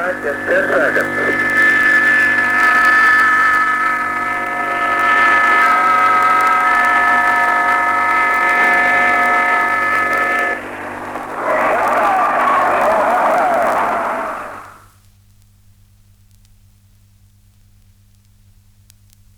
contact in 10 seconds.